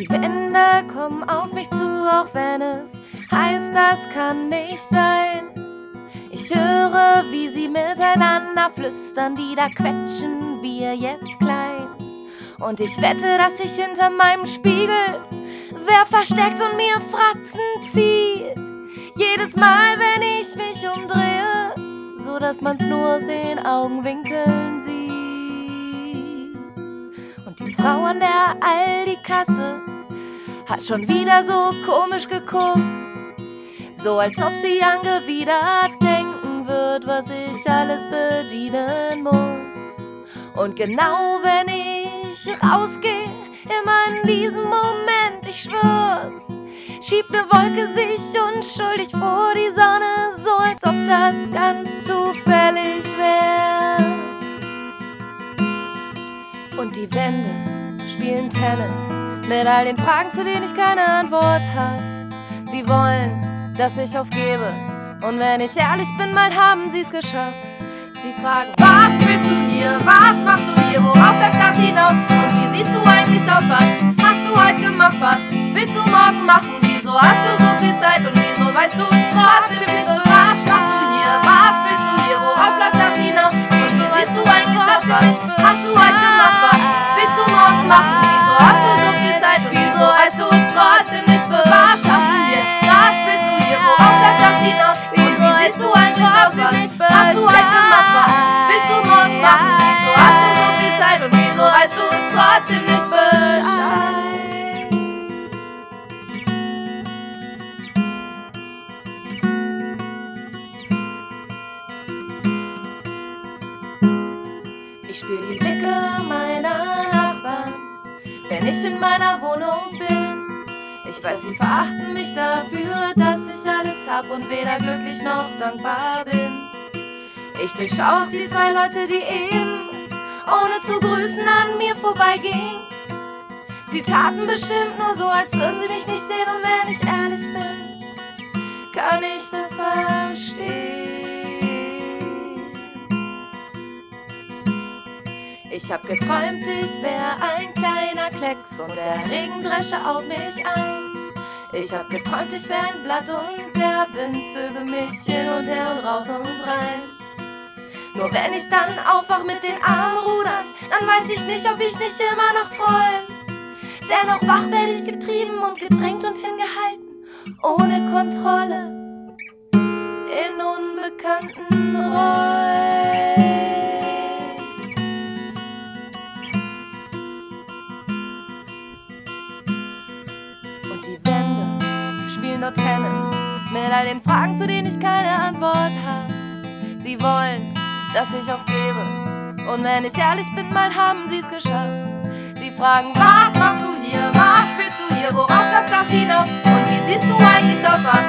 Die Wände kommen auf mich zu, auch wenn es heißt, das kann nicht sein. Ich höre, wie sie miteinander flüstern, die da quetschen wir jetzt klein. Und ich wette, dass sich hinter meinem Spiegel wer versteckt und mir Fratzen zieht. Jedes Mal, wenn ich mich umdrehe, so dass man's nur aus den Augenwinkeln sieht. Und die Frau an der Aldi-Kasse hat schon wieder so komisch geguckt, so als ob sie angewidert denken wird, was ich alles bedienen muss. Und genau wenn ich rausgehe, immer in diesem Moment, ich schwör's, schiebt ne Wolke sich unschuldig vor die Sonne, so als ob das ganz zufällig wäre. Und die Wände spielen Tennis mit all den Fragen, zu denen ich keine Antwort habe. Sie wollen, dass ich aufgebe. Und wenn ich ehrlich bin, mal haben sie's geschafft. Sie fragen, was willst du hier? Was machst du hier? Worauf läuft das hinaus? Und wie siehst du eigentlich aus? Was hast du heute gemacht? Was willst du morgen machen? Wieso hast Spür die Blicke meiner Nachbarn, wenn ich in meiner Wohnung bin. Ich weiß, sie verachten mich dafür, dass ich alles hab und weder glücklich noch dankbar bin. Ich durchschau auch die zwei Leute, die eben, ohne zu grüßen, an mir vorbeigingen. Sie taten bestimmt nur so, als würden sie mich nicht sehen und wenn ich ehrlich bin, Ich hab geträumt, ich wär ein kleiner Klecks und der Regen dresche auf mich ein. Ich hab geträumt, ich wär ein Blatt und der Wind zöge mich hin und her und raus und rein. Nur wenn ich dann aufwach mit den Armen rudert, dann weiß ich nicht, ob ich nicht immer noch träum. Dennoch wach werde ich getrieben und gedrängt und hingehalten, ohne Kontrolle, in unbekannten Räumen. Die Wände spielen dort Tennis mit all den Fragen, zu denen ich keine Antwort habe. Sie wollen, dass ich aufgebe. Und wenn ich ehrlich bin, mal haben sie's geschafft. Sie fragen, was machst du hier? Was willst du hier? Worauf läuft das hinaus? Und wie siehst du eigentlich aus?